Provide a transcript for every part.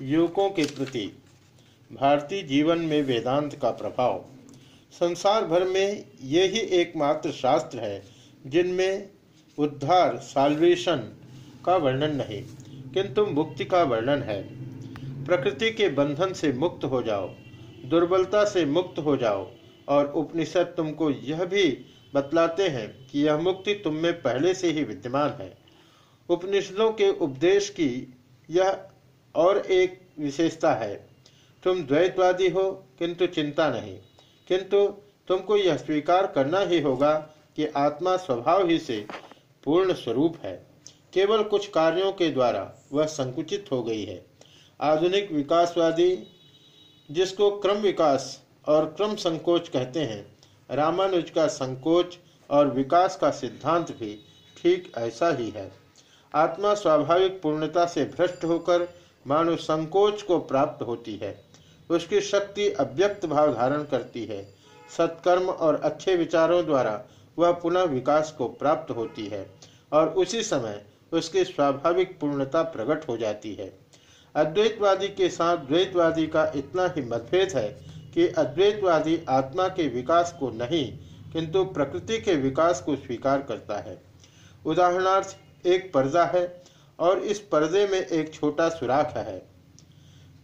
युवकों के प्रति भारतीय जीवन में वेदांत का प्रभाव। संसार भर में ये ही एकमात्र शास्त्र है, जिनमें उद्धार साल्वेशन का वर्णन नहीं, किंतु मुक्ति का वर्णन है। प्रकृति के बंधन से मुक्त हो जाओ, दुर्बलता से मुक्त हो जाओ, और उपनिषद तुमको यह भी बतलाते हैं कि यह मुक्ति तुम में पहले से ही विद्यमान है। उपनिषदों के उपदेश की यह और एक विशेषता है। तुम द्वैतवादी हो, किंतु चिंता नहीं। किंतु तुमको यह स्वीकार करना ही होगा कि आत्मा स्वभाव ही से पूर्ण स्वरूप है। केवल कुछ कार्यों के द्वारा वह संकुचित हो गई है। आधुनिक विकासवादी, जिसको क्रम विकास और क्रम संकोच कहते हैं, रामानुज का संकोच और विकास का सिद्धांत भी ठीक ऐसा ही है। आत्मा स्वाभाविक पूर्णता से भ्रष्ट होकर मानो संकोच को प्राप्त होती है, उसकी शक्ति अव्यक्त भाव धारण करती है। सत्कर्म और अच्छे विचारों द्वारा वह पुनः विकास को प्राप्त होती है और उसी समय उसकी स्वाभाविक पूर्णता प्रकट हो जाती है। अद्वैतवादी के साथ द्वैतवादी का इतना ही मतभेद है कि अद्वैतवादी आत्मा के विकास को नहीं, किंतु प्रकृति के विकास को स्वीकार करता है। उदाहरणार्थ, एक पर्दा है और इस पर्दे में एक छोटा सुराख है।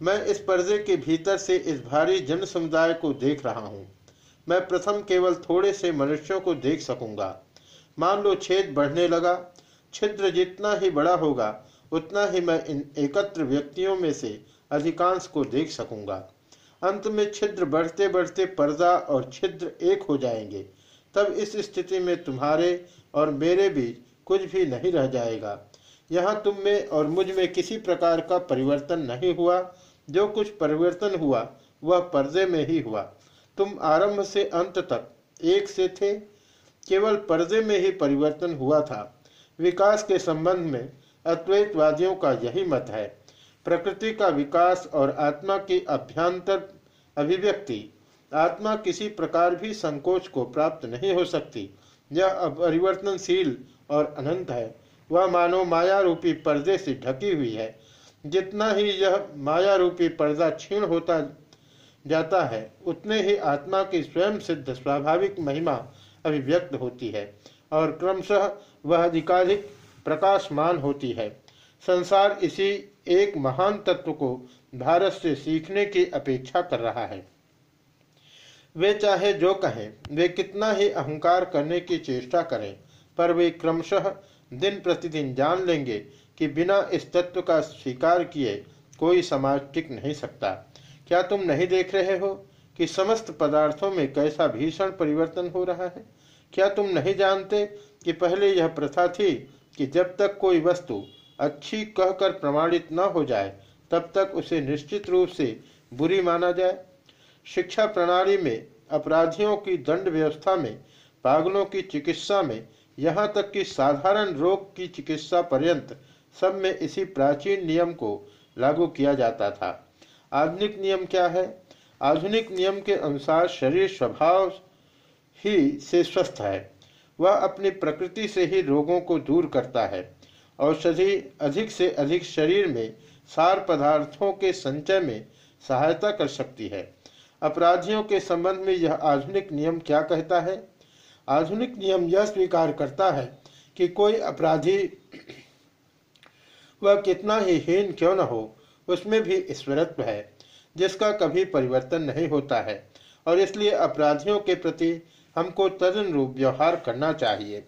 मैं इस पर्दे के भीतर से इस भारी जन समुदाय को देख रहा हूँ। मैं प्रथम केवल थोड़े से मनुष्यों को देख सकूँगा। मान लो छेद बढ़ने लगा, छिद्र जितना ही बड़ा होगा, उतना ही मैं इन एकत्र व्यक्तियों में से अधिकांश को देख सकूँगा। अंत में छिद्र बढ़ते बढ़ते पर्दा और छिद्र एक हो जाएँगे। तब इस स्थिति में तुम्हारे और मेरे बीच कुछ भी नहीं रह जाएगा। यहाँ तुम में और मुझमें किसी प्रकार का परिवर्तन नहीं हुआ। जो कुछ परिवर्तन हुआ, वह पर्दे में ही हुआ। तुम आरंभ से अंत तक एक से थे। केवल पर्दे में ही परिवर्तन हुआ था। विकास के संबंध में अद्वैतवादियों का यही मत है। प्रकृति का विकास और आत्मा की अभ्यंतर अभिव्यक्ति। आत्मा किसी प्रकार भी संकोच को प्राप्त नहीं हो सकती। यह अपरिवर्तनशील और अनंत है। वह मानो माया रूपी पर्दे से ढकी हुई है। जितना ही यह माया रूपी पर्दा क्षीण होता जाता है, उतने ही आत्मा की स्वयं सिद्ध स्वाभाविक महिमा अभिव्यक्त होती है और क्रमशः वह अधिकाधिक प्रकाशमान होती है। संसार इसी एक महान तत्व को भारत से सीखने की अपेक्षा कर रहा है। वे चाहे जो कहें, वे कितना ही अहंकार करने की चेष्टा करें, पर वे क्रमशः दिन प्रतिदिन जान लेंगे कि बिना इस तत्व का स्वीकार किए कोई समाज टिक नहीं सकता। क्या तुम नहीं देख रहे हो कि समस्त पदार्थों में कैसा भीषण परिवर्तन हो रहा है? क्या तुम नहीं जानते कि पहले यह प्रथा थी कि जब तक कोई वस्तु अच्छी कहकर प्रमाणित न हो जाए, तब तक उसे निश्चित रूप से बुरी माना जाए? शिक्षा प्रणाली में अपराधियों की दंड व्यवस्था में, पागलों की चिकित्सा में यहाँ तक कि साधारण रोग की चिकित्सा पर्यंत सब में इसी प्राचीन नियम को लागू किया जाता था। आधुनिक नियम क्या है? आधुनिक नियम के अनुसार शरीर स्वभाव ही से स्वस्थ है। वह अपनी प्रकृति से ही रोगों को दूर करता है औषधि अधिक से अधिक शरीर में सार पदार्थों के संचय में सहायता कर सकती है। अपराधियों के संबंध में यह आधुनिक नियम क्या कहता है? आधुनिक नियम यह स्वीकार करता है कि कोई अपराधी वह कितना ही हीन क्यों न हो, उसमें भी ईश्वरत्व है, जिसका कभी परिवर्तन नहीं होता है। और इसलिए अपराधियों के प्रति हमको तदनुरूप व्यवहार करना चाहिए।